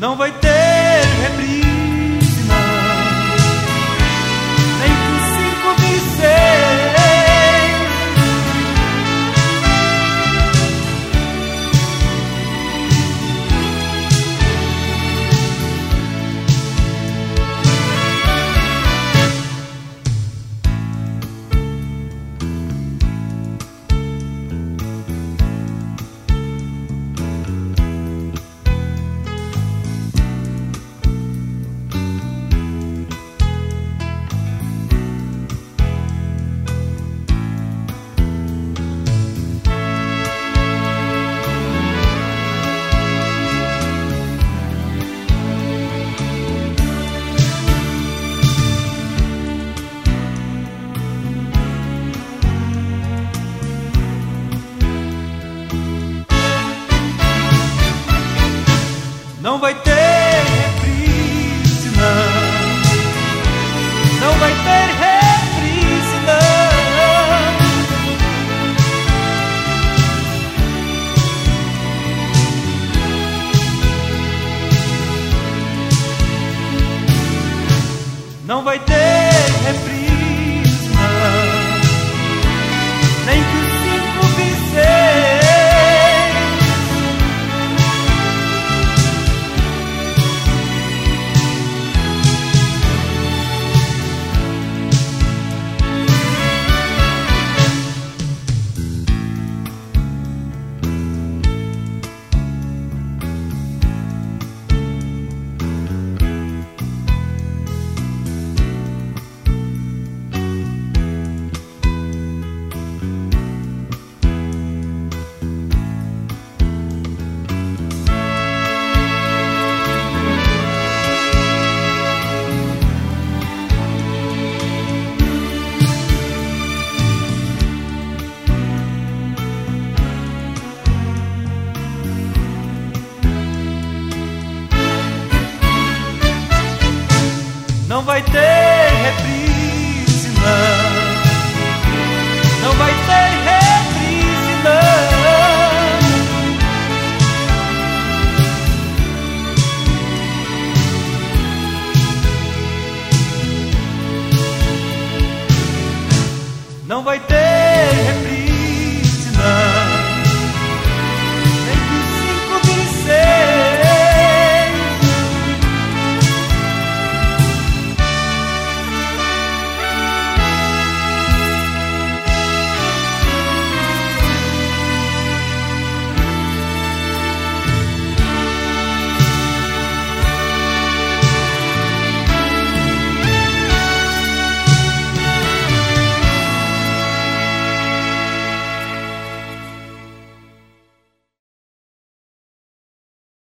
Não vai ter Não vai ter reprise, não. Não vai ter reprise, não. Não vai ter reprise, não. Nem que Não vai ter reprise, não. Não vai ter reprise, não. Não vai ter reprise.